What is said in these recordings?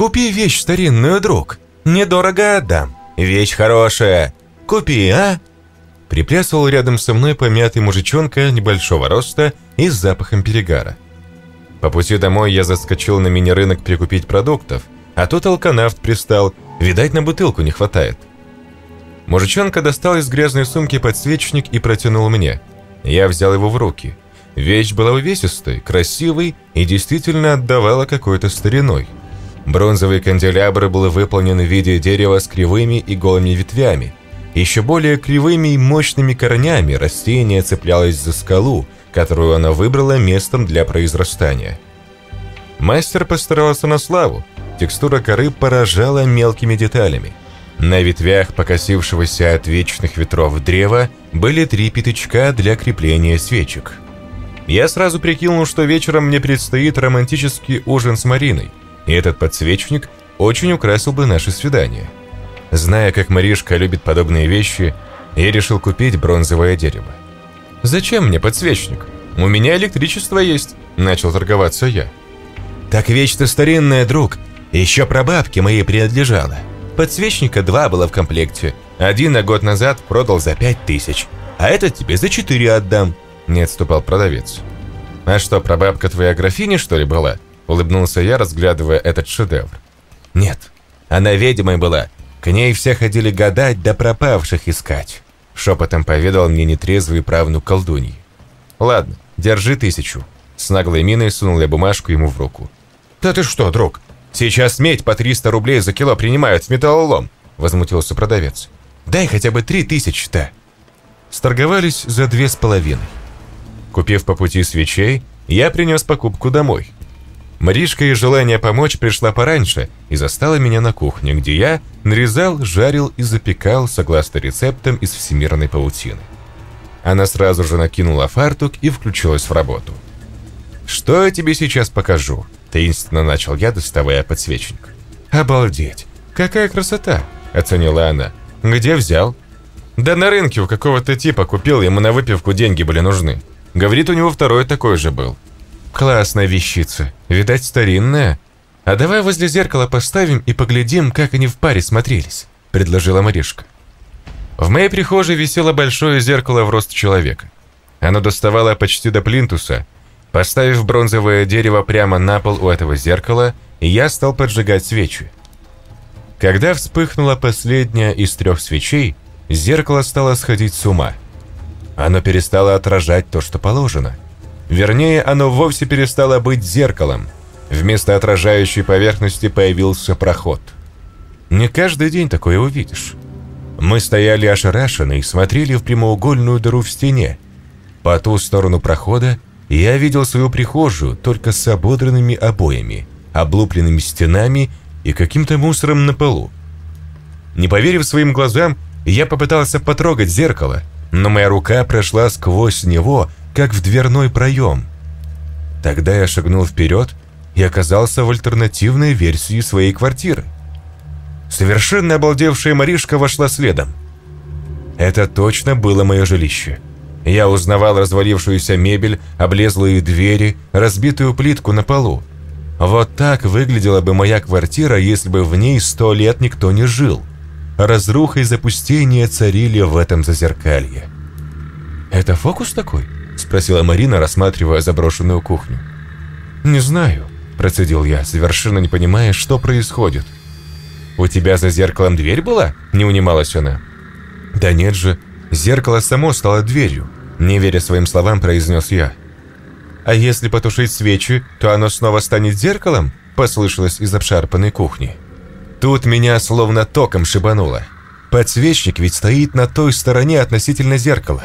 Купи вещь старинную, друг. Недорого отдам. Вещь хорошая. Купи, а?» Приплясывал рядом со мной помятый мужичонка небольшого роста и с запахом перегара. По пути домой я заскочил на мини-рынок прикупить продуктов, а тут алканавт пристал, видать, на бутылку не хватает. Мужичонка достал из грязной сумки подсвечник и протянул мне. Я взял его в руки. Вещь была увесистой, красивой и действительно отдавала какой-то стариной. Бронзовый канделябр был выполнен в виде дерева с кривыми и голыми ветвями, еще более кривыми и мощными корнями растение цеплялось за скалу, которую она выбрала местом для произрастания. Мастер постарался на славу. Текстура коры поражала мелкими деталями. На ветвях покосившегося от вечных ветров древа были три пятачка для крепления свечек. Я сразу прикинул, что вечером мне предстоит романтический ужин с Мариной, и этот подсвечник очень украсил бы наше свидание. Зная, как Маришка любит подобные вещи, я решил купить бронзовое дерево. «Зачем мне подсвечник? У меня электричество есть», – начал торговаться я. «Так вещь-то старинная, друг. Еще прабабке моей принадлежала. Подсвечника два было в комплекте. Один на год назад продал за пять тысяч, а этот тебе за четыре отдам», – не отступал продавец. «А что, прабабка твоя графиня, что ли, была?» – улыбнулся я, разглядывая этот шедевр. «Нет, она ведьмой была, к ней все ходили гадать да пропавших искать», — шепотом поведал мне нетрезвый правнук колдуньи. «Ладно, держи тысячу». С наглой миной сунул я бумажку ему в руку. «Да ты что, друг, сейчас медь по 300 рублей за кило принимают в металлолом», — возмутился продавец. «Дай хотя бы три тысячи-то». Сторговались за две с половиной. Купив по пути свечей, я принес покупку домой — Маришка из желания помочь пришла пораньше и застала меня на кухне, где я нарезал, жарил и запекал согласно рецептам из всемирной паутины. Она сразу же накинула фартук и включилась в работу. «Что я тебе сейчас покажу?» – таинственно начал я, доставая подсвечник. «Обалдеть! Какая красота!» – оценила она. «Где взял?» «Да на рынке у какого-то типа купил, ему на выпивку деньги были нужны. Говорит, у него второй такой же был. Классная вещица. Видать, старинная. А давай возле зеркала поставим и поглядим, как они в паре смотрелись, предложила Маришка. В моей прихожей висело большое зеркало в рост человека. Оно доставало почти до плинтуса. Поставив бронзовое дерево прямо на пол у этого зеркала, я стал поджигать свечи. Когда вспыхнула последняя из трех свечей, зеркало стало сходить с ума. Оно перестало отражать то, что положено – Вернее, оно вовсе перестало быть зеркалом. Вместо отражающей поверхности появился проход. Не каждый день такое увидишь. Мы стояли ошарашенно и смотрели в прямоугольную дыру в стене. По ту сторону прохода я видел свою прихожую только с ободранными обоями, облупленными стенами и каким-то мусором на полу. Не поверив своим глазам, я попытался потрогать зеркало, но моя рука прошла сквозь него, как в дверной проем. Тогда я шагнул вперед и оказался в альтернативной версии своей квартиры. Совершенно обалдевшая Маришка вошла следом. Это точно было мое жилище. Я узнавал развалившуюся мебель, облезлые двери, разбитую плитку на полу. Вот так выглядела бы моя квартира, если бы в ней сто лет никто не жил. Разруха и запустение царили в этом зазеркалье. «Это фокус такой?» Спросила Марина, рассматривая заброшенную кухню. «Не знаю», – процедил я, совершенно не понимая, что происходит. «У тебя за зеркалом дверь была?» – не унималась она. «Да нет же, зеркало само стало дверью», – не веря своим словам, произнес я. «А если потушить свечи, то оно снова станет зеркалом?» – послышалось из обшарпанной кухни. Тут меня словно током шибануло. Подсвечник ведь стоит на той стороне относительно зеркала.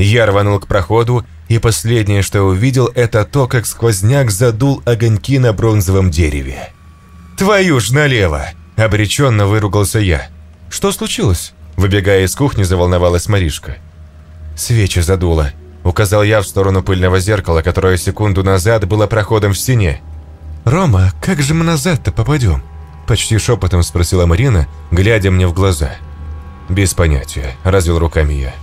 Я рванул к проходу и последнее, что увидел, это то, как сквозняк задул огоньки на бронзовом дереве. «Твою ж налево!» – обреченно выругался я. «Что случилось?» – выбегая из кухни, заволновалась Маришка. «Свечи задуло», – указал я в сторону пыльного зеркала, которое секунду назад было проходом в стене. «Рома, как же мы назад-то попадем?» – почти шепотом спросила Марина, глядя мне в глаза. «Без понятия», – развел руками я.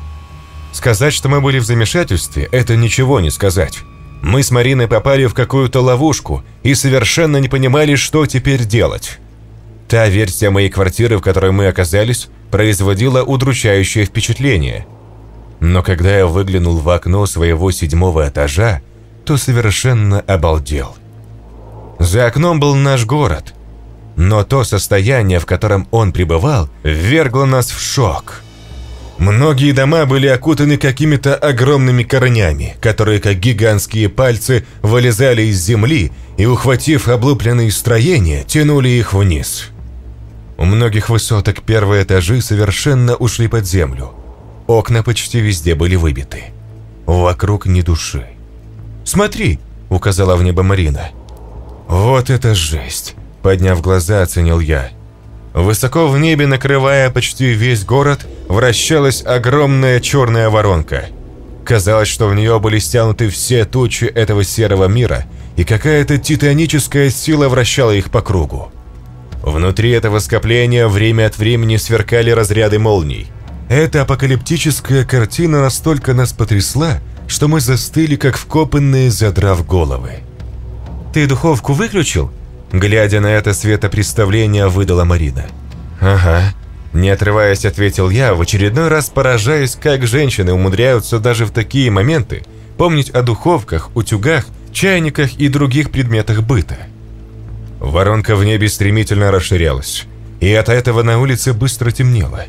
Сказать, что мы были в замешательстве, это ничего не сказать. Мы с Мариной попали в какую-то ловушку и совершенно не понимали, что теперь делать. Та версия моей квартиры, в которой мы оказались, производила удручающее впечатление. Но когда я выглянул в окно своего седьмого этажа, то совершенно обалдел. За окном был наш город, но то состояние, в котором он пребывал, ввергло нас в шок. Многие дома были окутаны какими-то огромными корнями, которые, как гигантские пальцы, вылезали из земли и, ухватив облупленные строения, тянули их вниз. У многих высоток первые этажи совершенно ушли под землю. Окна почти везде были выбиты. Вокруг ни души. «Смотри!» – указала в небо Марина. «Вот это жесть!» – подняв глаза, оценил я. Высоко в небе, накрывая почти весь город, вращалась огромная черная воронка. Казалось, что в нее были стянуты все тучи этого серого мира, и какая-то титаническая сила вращала их по кругу. Внутри этого скопления время от времени сверкали разряды молний. Эта апокалиптическая картина настолько нас потрясла, что мы застыли, как вкопанные, задрав головы. «Ты духовку выключил?» Глядя на это светопредставление, выдала Марина. «Ага», не отрываясь, ответил я, в очередной раз поражаясь, как женщины умудряются даже в такие моменты помнить о духовках, утюгах, чайниках и других предметах быта. Воронка в небе стремительно расширялась, и от этого на улице быстро темнело.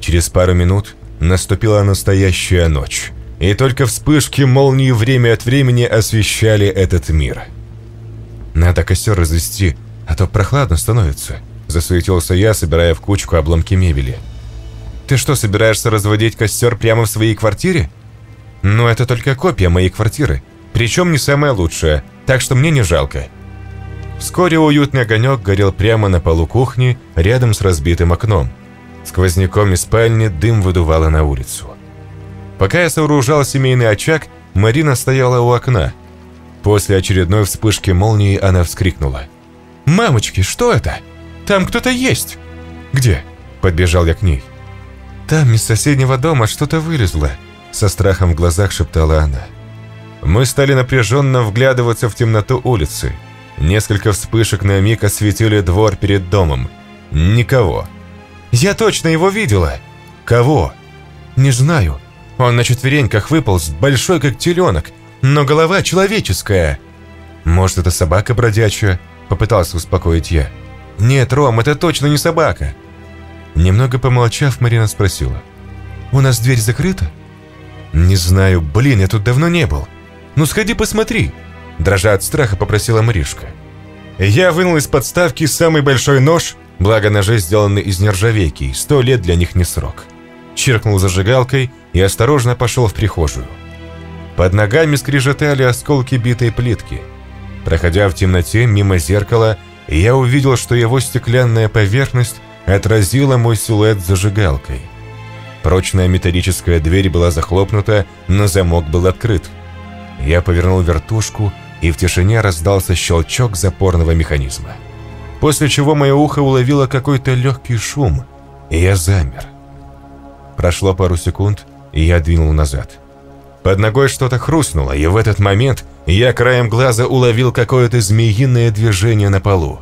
Через пару минут наступила настоящая ночь, и только вспышки молнии время от времени освещали этот мир. «Надо костер развести, а то прохладно становится», – засуетился я, собирая в кучку обломки мебели. «Ты что, собираешься разводить костер прямо в своей квартире?» «Ну, это только копия моей квартиры, причем не самая лучшая, так что мне не жалко», Вскоре уютный огонек горел прямо на полу кухни, рядом с разбитым окном. Сквозняком из спальни дым выдувало на улицу. Пока я сооружал семейный очаг, Марина стояла у окна. После очередной вспышки молнии она вскрикнула. «Мамочки, что это? Там кто-то есть!» «Где?» – подбежал я к ней. «Там из соседнего дома что-то вылезло», – со страхом в глазах шептала она. Мы стали напряженно вглядываться в темноту улицы – Несколько вспышек на миг осветили двор перед домом. Никого. «Я точно его видела!» «Кого?» «Не знаю. Он на четвереньках выполз, большой как теленок, но голова человеческая». «Может, это собака бродячая?» – попытался успокоить я. «Нет, Ром, это точно не собака». Немного помолчав, Марина спросила. «У нас дверь закрыта?» «Не знаю, блин, я тут давно не был. Ну сходи посмотри», Дрожа от страха, попросила Маришка. Я вынул из подставки самый большой нож, благо ножи сделаны из нержавейки, сто лет для них не срок. Чиркнул зажигалкой и осторожно пошел в прихожую. Под ногами скрежетали осколки битой плитки. Проходя в темноте мимо зеркала, я увидел, что его стеклянная поверхность отразила мой силуэт зажигалкой. Прочная металлическая дверь была захлопнута, но замок был открыт. Я повернул вертушку, и в тишине раздался щелчок запорного механизма. После чего мое ухо уловило какой-то легкий шум, и я замер. Прошло пару секунд, и я двинул назад. Под ногой что-то хрустнуло, и в этот момент я краем глаза уловил какое-то змеиное движение на полу.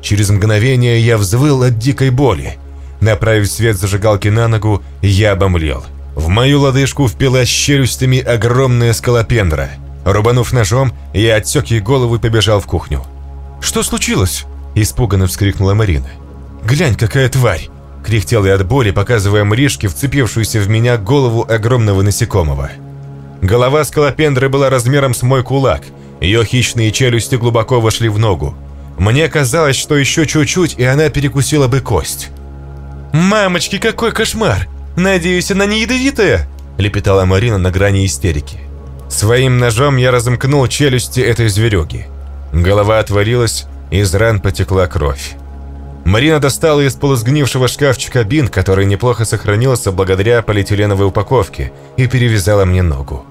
Через мгновение я взвыл от дикой боли. Направив свет зажигалки на ногу, я обомлел – в мою лодыжку впилась челюстями огромная скалопендра. Рубанув ножом, я отсек ей голову и побежал в кухню. «Что случилось?» – испуганно вскрикнула Марина. «Глянь, какая тварь!» – кряхтел я от боли, показывая Маришке вцепившуюся в меня голову огромного насекомого. Голова скалопендры была размером с мой кулак, ее хищные челюсти глубоко вошли в ногу. Мне казалось, что еще чуть-чуть, и она перекусила бы кость. «Мамочки, какой кошмар!» «Надеюсь, она не ядовитая?» – лепетала Марина на грани истерики. Своим ножом я разомкнул челюсти этой зверюги. Голова отворилась, из ран потекла кровь. Марина достала из полусгнившего шкафчика бинт, который неплохо сохранился благодаря полиэтиленовой упаковке, и перевязала мне ногу.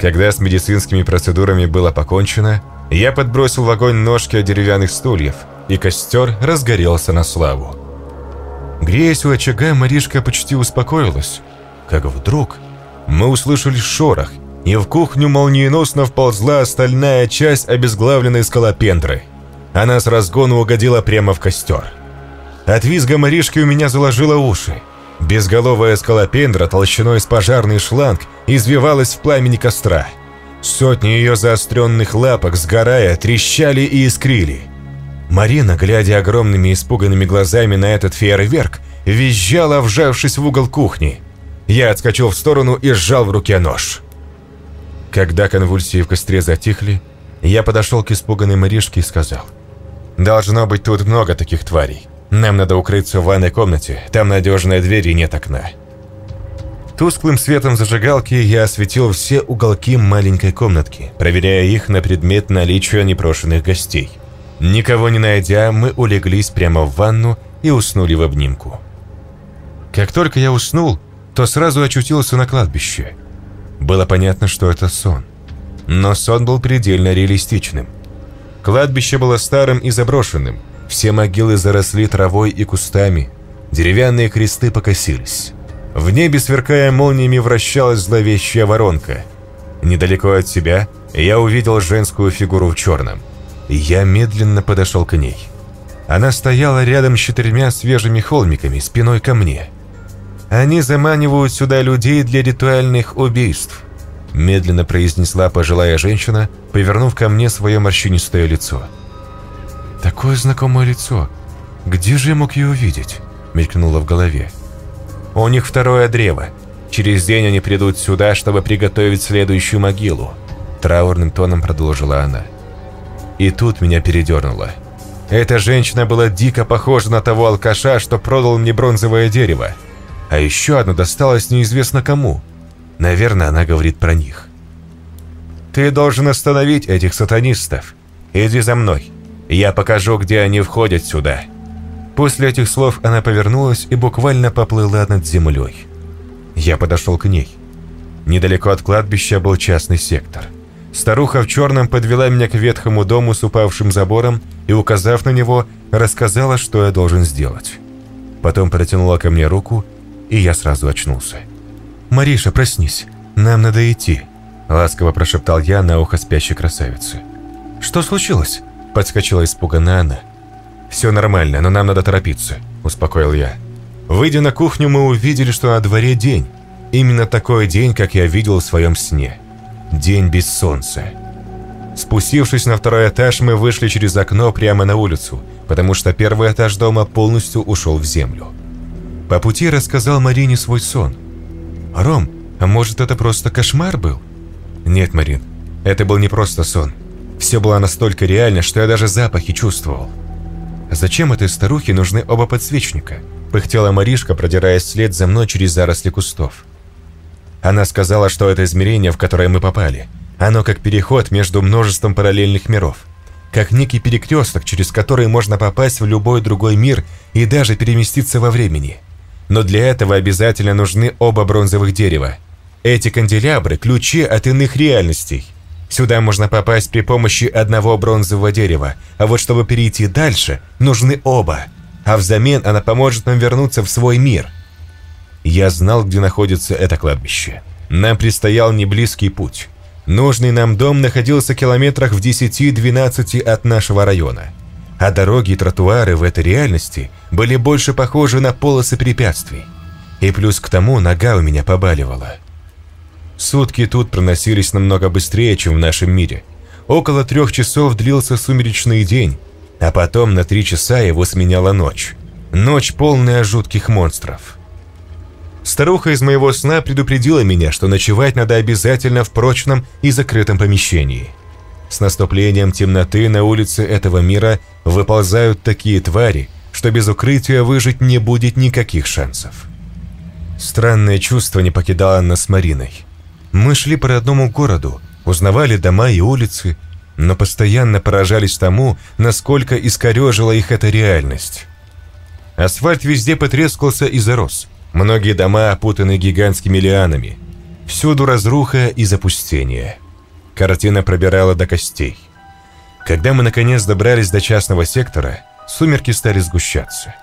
Когда с медицинскими процедурами было покончено, я подбросил в огонь ножки от деревянных стульев, и костер разгорелся на славу. Греясь у очага, Маришка почти успокоилась. Как вдруг мы услышали шорох, и в кухню молниеносно вползла остальная часть обезглавленной скалопендры. она с разгона угодила прямо в костер. От визга Маришки у меня заложило уши. Безголовая скалопендра толщиной с пожарный шланг извивалась в пламени костра. Сотни ее заостренных лапок, сгорая, трещали и искрили. Марина, глядя огромными испуганными глазами на этот фейерверк, визжала, вжавшись в угол кухни. Я отскочил в сторону и сжал в руке нож. Когда конвульсии в костре затихли, я подошел к испуганной Маришке и сказал, «Должно быть тут много таких тварей. Нам надо укрыться в ванной комнате, там надежная дверь и нет окна». Тусклым светом зажигалки я осветил все уголки маленькой комнатки, проверяя их на предмет наличия непрошенных гостей. Никого не найдя, мы улеглись прямо в ванну и уснули в обнимку. Как только я уснул, то сразу очутился на кладбище. Было понятно, что это сон. Но сон был предельно реалистичным. Кладбище было старым и заброшенным, все могилы заросли травой и кустами, деревянные кресты покосились. В небе, сверкая молниями, вращалась зловещая воронка. Недалеко от себя я увидел женскую фигуру в черном. Я медленно подошел к ней. Она стояла рядом с четырьмя свежими холмиками, спиной ко мне. Они заманивают сюда людей для ритуальных убийств. Медленно произнесла пожилая женщина, повернув ко мне свое морщинистое лицо. «Такое знакомое лицо. Где же я мог ее увидеть?» мелькнуло в голове. «У них второе древо. Через день они придут сюда, чтобы приготовить следующую могилу», траурным тоном продолжила она. И тут меня передернуло. Эта женщина была дико похожа на того алкаша, что продал мне бронзовое дерево. А еще одно досталось неизвестно кому. Наверное, она говорит про них. «Ты должен остановить этих сатанистов. Иди за мной. Я покажу, где они входят сюда». После этих слов она повернулась и буквально поплыла над землей. Я подошел к ней. Недалеко от кладбища был частный сектор – Старуха в черном подвела меня к ветхому дому с упавшим забором и, указав на него, рассказала, что я должен сделать. Потом протянула ко мне руку, и я сразу очнулся. «Мариша, проснись, нам надо идти», – ласково прошептал я на ухо спящей красавицы. «Что случилось?» – подскочила испуганно она. «Все нормально, но нам надо торопиться», – успокоил я. Выйдя на кухню, мы увидели, что на дворе день. Именно такой день, как я видел в своем сне – День без солнца. Спустившись на второй этаж, мы вышли через окно прямо на улицу, потому что первый этаж дома полностью ушел в землю. По пути рассказал Марине свой сон. «Ром, а может это просто кошмар был?» «Нет, Марин, это был не просто сон. Все было настолько реально, что я даже запахи чувствовал». «Зачем этой старухе нужны оба подсвечника?» – пыхтела Маришка, продираясь вслед за мной через заросли кустов. Она сказала, что это измерение, в которое мы попали. Оно как переход между множеством параллельных миров. Как некий перекресток, через который можно попасть в любой другой мир и даже переместиться во времени. Но для этого обязательно нужны оба бронзовых дерева. Эти канделябры – ключи от иных реальностей. Сюда можно попасть при помощи одного бронзового дерева, а вот чтобы перейти дальше, нужны оба. А взамен она поможет нам вернуться в свой мир – я знал, где находится это кладбище. Нам предстоял неблизкий путь. Нужный нам дом находился километрах в 10-12 от нашего района. А дороги и тротуары в этой реальности были больше похожи на полосы препятствий. И плюс к тому нога у меня побаливала. Сутки тут проносились намного быстрее, чем в нашем мире. Около трех часов длился сумеречный день, а потом на три часа его сменяла ночь. Ночь полная жутких монстров. Старуха из моего сна предупредила меня, что ночевать надо обязательно в прочном и закрытом помещении. С наступлением темноты на улице этого мира выползают такие твари, что без укрытия выжить не будет никаких шансов. Странное чувство не покидало нас с Мариной. Мы шли по родному городу, узнавали дома и улицы, но постоянно поражались тому, насколько искорежила их эта реальность. Асфальт везде потрескался и зарос – Многие дома опутаны гигантскими лианами. Всюду разруха и запустение. Картина пробирала до костей. Когда мы наконец добрались до частного сектора, сумерки стали сгущаться.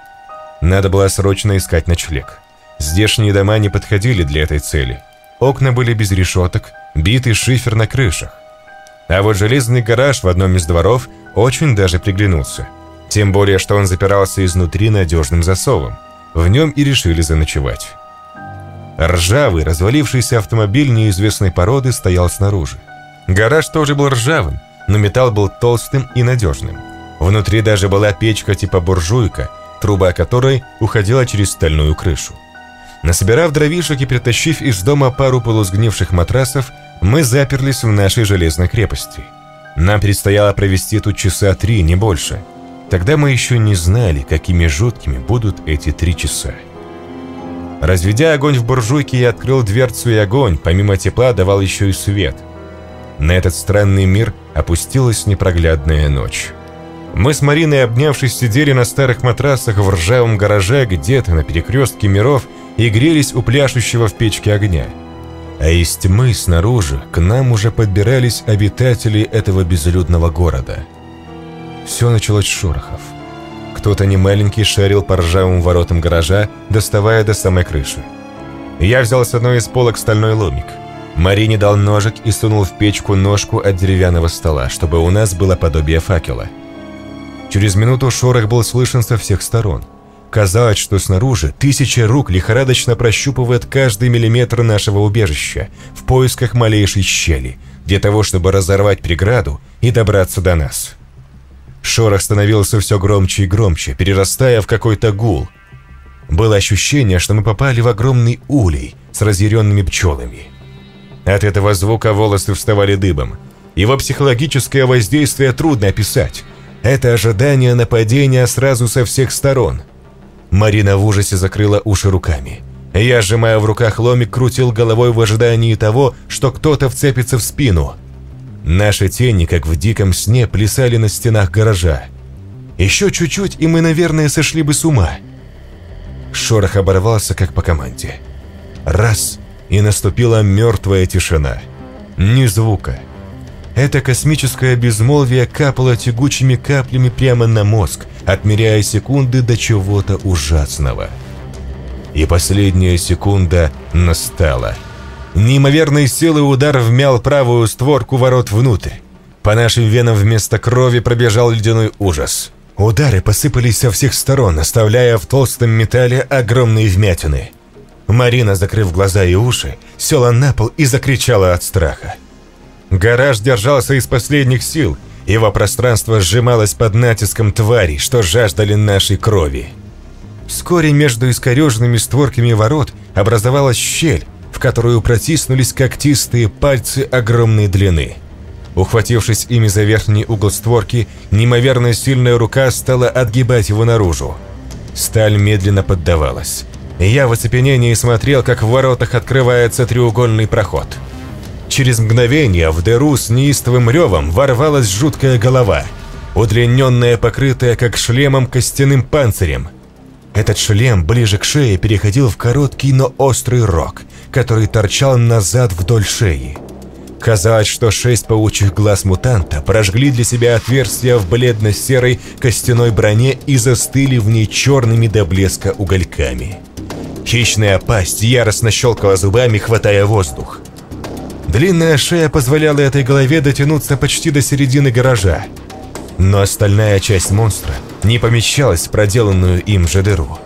Надо было срочно искать ночлег. Здешние дома не подходили для этой цели. Окна были без решеток, битый шифер на крышах. А вот железный гараж в одном из дворов очень даже приглянулся. Тем более, что он запирался изнутри надежным засовом. В нем и решили заночевать. Ржавый, развалившийся автомобиль неизвестной породы стоял снаружи. Гараж тоже был ржавым, но металл был толстым и надежным. Внутри даже была печка типа буржуйка, труба которой уходила через стальную крышу. Насобирав дровишек и притащив из дома пару полусгнивших матрасов, мы заперлись в нашей железной крепости. Нам предстояло провести тут часа три, не больше. Тогда мы еще не знали, какими жуткими будут эти три часа. Разведя огонь в буржуйке, я открыл дверцу, и огонь, помимо тепла, давал еще и свет. На этот странный мир опустилась непроглядная ночь. Мы с Мариной, обнявшись, сидели на старых матрасах в ржавом гараже где-то на перекрестке миров и грелись у пляшущего в печке огня. А из тьмы снаружи к нам уже подбирались обитатели этого безлюдного города. Все началось с шорохов. Кто-то немаленький шарил по ржавым воротам гаража, доставая до самой крыши. Я взял с одной из полок стальной ломик. Марине дал ножик и сунул в печку ножку от деревянного стола, чтобы у нас было подобие факела. Через минуту шорох был слышен со всех сторон. Казалось, что снаружи тысячи рук лихорадочно прощупывают каждый миллиметр нашего убежища в поисках малейшей щели, для того, чтобы разорвать преграду и добраться до нас. Шорох становился все громче и громче, перерастая в какой-то гул. Было ощущение, что мы попали в огромный улей с разъяренными пчелами. От этого звука волосы вставали дыбом. Его психологическое воздействие трудно описать. Это ожидание нападения сразу со всех сторон. Марина в ужасе закрыла уши руками. Я, сжимая в руках ломик, крутил головой в ожидании того, что кто-то вцепится в спину – Наши тени, как в диком сне, плясали на стенах гаража. Еще чуть-чуть, и мы, наверное, сошли бы с ума. Шорох оборвался, как по команде. Раз, и наступила мертвая тишина. Ни звука. Это космическое безмолвие капало тягучими каплями прямо на мозг, отмеряя секунды до чего-то ужасного. И последняя секунда настала. Неимоверной силы удар вмял правую створку ворот внутрь. По нашим венам вместо крови пробежал ледяной ужас. Удары посыпались со всех сторон, оставляя в толстом металле огромные вмятины. Марина, закрыв глаза и уши, села на пол и закричала от страха. Гараж держался из последних сил, его пространство сжималось под натиском тварей, что жаждали нашей крови. Вскоре между искореженными створками ворот образовалась щель, в которую протиснулись когтистые пальцы огромной длины. Ухватившись ими за верхний угол створки, неимоверно сильная рука стала отгибать его наружу. Сталь медленно поддавалась. Я в оцепенении смотрел, как в воротах открывается треугольный проход. Через мгновение в дыру с неистовым ревом ворвалась жуткая голова, удлиненная, покрытая как шлемом костяным панцирем. Этот шлем ближе к шее переходил в короткий, но острый рог, который торчал назад вдоль шеи. Казалось, что шесть паучьих глаз мутанта прожгли для себя отверстия в бледно-серой костяной броне и застыли в ней черными до блеска угольками. Хищная пасть яростно щелкала зубами, хватая воздух. Длинная шея позволяла этой голове дотянуться почти до середины гаража, но остальная часть монстра не помещалась в проделанную им же дыру.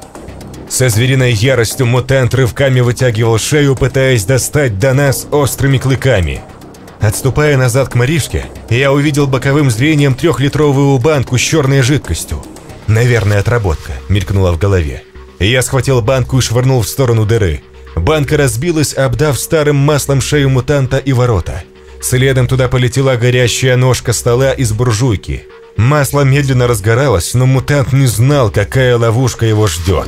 Со звериной яростью мутант рывками вытягивал шею, пытаясь достать до нас острыми клыками. Отступая назад к Маришке, я увидел боковым зрением трехлитровую банку с черной жидкостью. «Наверное, отработка», — мелькнула в голове. Я схватил банку и швырнул в сторону дыры. Банка разбилась, обдав старым маслом шею мутанта и ворота. Следом туда полетела горящая ножка стола из буржуйки. Масло медленно разгоралось, но мутант не знал, какая ловушка его ждет.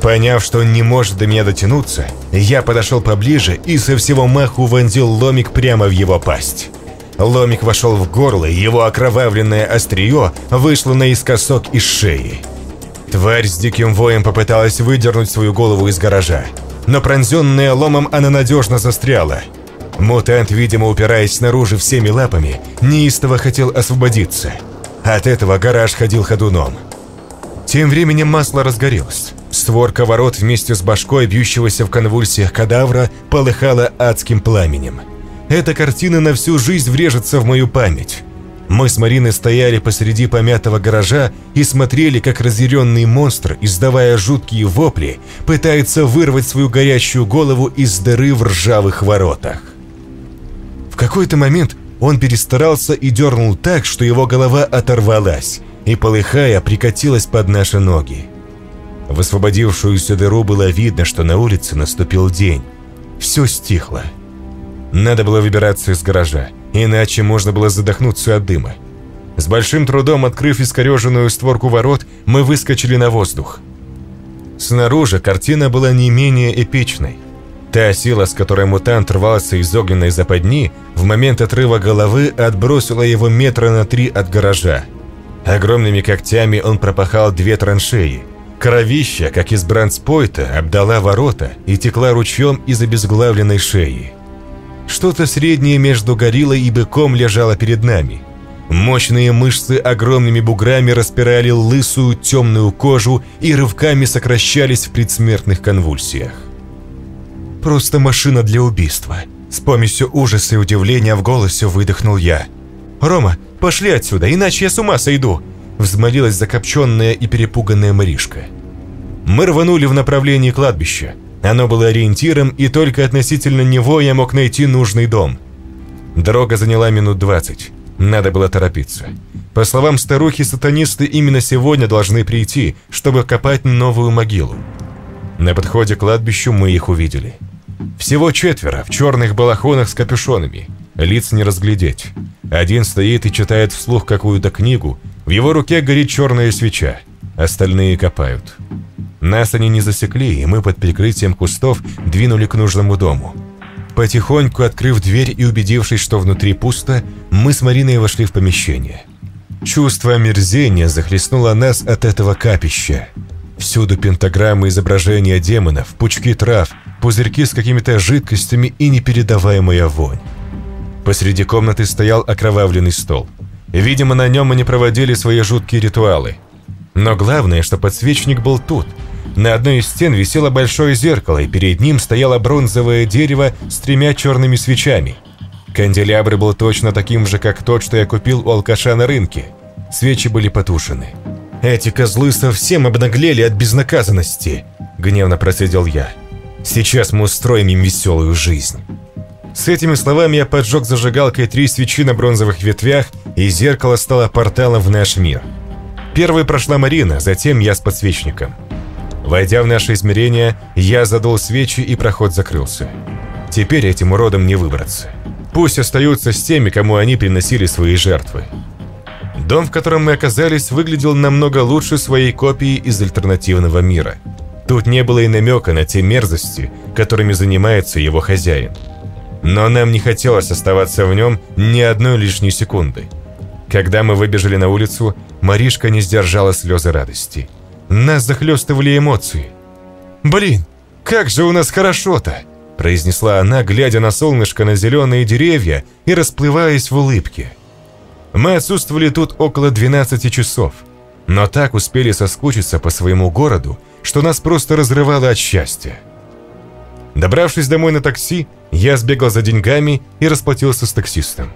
Поняв, что он не может до меня дотянуться, я подошел поближе и со всего маху вонзил ломик прямо в его пасть. Ломик вошел в горло, его окровавленное острие вышло наискосок из шеи. Тварь с диким воем попыталась выдернуть свою голову из гаража, но пронзенная ломом она надежно застряла. Мутант, видимо, упираясь снаружи всеми лапами, неистово хотел освободиться. От этого гараж ходил ходуном. Тем временем масло разгорелось. Створка ворот вместе с башкой бьющегося в конвульсиях кадавра полыхала адским пламенем. Эта картина на всю жизнь врежется в мою память. Мы с Мариной стояли посреди помятого гаража и смотрели, как разъяренный монстр, издавая жуткие вопли, пытается вырвать свою горящую голову из дыры в ржавых воротах. В какой-то момент он перестарался и дернул так, что его голова оторвалась и, полыхая, прикатилась под наши ноги. В освободившуюся дыру было видно, что на улице наступил день. Все стихло. Надо было выбираться из гаража, иначе можно было задохнуться от дыма. С большим трудом открыв искореженную створку ворот, мы выскочили на воздух. Снаружи картина была не менее эпичной. Та сила, с которой мутант рвался из огненной западни, в момент отрыва головы отбросила его метра на три от гаража. Огромными когтями он пропахал две траншеи. Кровища, как из бранспойта, обдала ворота и текла ручьем из обезглавленной шеи. Что-то среднее между гориллой и быком лежало перед нами. Мощные мышцы огромными буграми распирали лысую темную кожу и рывками сокращались в предсмертных конвульсиях. «Просто машина для убийства», — с помесью ужаса и удивления в голосе выдохнул я. «Рома, пошли отсюда, иначе я с ума сойду», — взмолилась закопченная и перепуганная Маришка. Мы рванули в направлении кладбища. Оно было ориентиром, и только относительно него я мог найти нужный дом. Дорога заняла минут двадцать. Надо было торопиться. По словам старухи, сатанисты именно сегодня должны прийти, чтобы копать новую могилу. На подходе к кладбищу мы их увидели. Всего четверо, в черных балахонах с капюшонами. Лиц не разглядеть. Один стоит и читает вслух какую-то книгу, в его руке горит черная свеча. Остальные копают. Нас они не засекли, и мы под прикрытием кустов двинули к нужному дому. Потихоньку открыв дверь и убедившись, что внутри пусто, мы с Мариной вошли в помещение. Чувство омерзения захлестнуло нас от этого капища. Всюду пентаграммы изображения демонов, пучки трав, пузырьки с какими-то жидкостями и непередаваемая вонь. Посреди комнаты стоял окровавленный стол. Видимо, на нем они проводили свои жуткие ритуалы. Но главное, что подсвечник был тут – на одной из стен висело большое зеркало, и перед ним стояло бронзовое дерево с тремя черными свечами. Канделябр был точно таким же, как тот, что я купил у алкаша на рынке. Свечи были потушены. «Эти козлы совсем обнаглели от безнаказанности», — гневно процедил я. «Сейчас мы устроим им веселую жизнь». С этими словами я поджег зажигалкой три свечи на бронзовых ветвях, и зеркало стало порталом в наш мир. Первой прошла Марина, затем я с подсвечником. Войдя в наше измерение, я задул свечи и проход закрылся. Теперь этим уродам не выбраться. Пусть остаются с теми, кому они приносили свои жертвы. Дом, в котором мы оказались, выглядел намного лучше своей копии из альтернативного мира. Тут не было и намека на те мерзости, которыми занимается его хозяин. Но нам не хотелось оставаться в нем ни одной лишней секунды. Когда мы выбежали на улицу, Маришка не сдержала слезы радости – нас захлестывали эмоции. «Блин, как же у нас хорошо-то!» произнесла она, глядя на солнышко на зеленые деревья и расплываясь в улыбке. Мы отсутствовали тут около 12 часов, но так успели соскучиться по своему городу, что нас просто разрывало от счастья. Добравшись домой на такси, я сбегал за деньгами и расплатился с таксистом.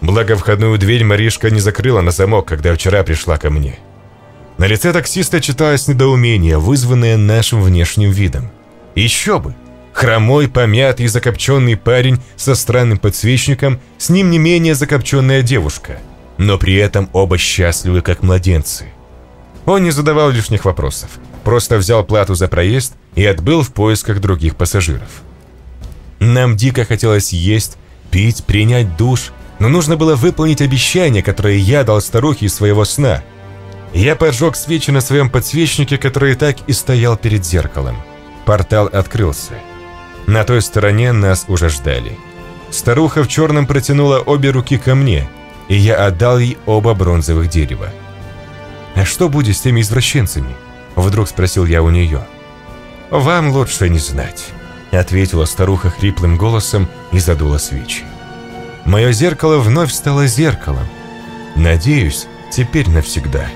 Благо входную дверь Маришка не закрыла на замок, когда вчера пришла ко мне. На лице таксиста читалось недоумение, вызванное нашим внешним видом. Еще бы! Хромой, помятый, закопченный парень со странным подсвечником, с ним не менее закопченная девушка, но при этом оба счастливы, как младенцы. Он не задавал лишних вопросов, просто взял плату за проезд и отбыл в поисках других пассажиров. Нам дико хотелось есть, пить, принять душ, но нужно было выполнить обещание, которое я дал старухе из своего сна – я поджег свечи на своем подсвечнике, который так и стоял перед зеркалом. Портал открылся. На той стороне нас уже ждали. Старуха в черном протянула обе руки ко мне, и я отдал ей оба бронзовых дерева. «А что будет с теми извращенцами?» – вдруг спросил я у нее. «Вам лучше не знать», – ответила старуха хриплым голосом и задула свечи. Мое зеркало вновь стало зеркалом. Надеюсь, теперь навсегда.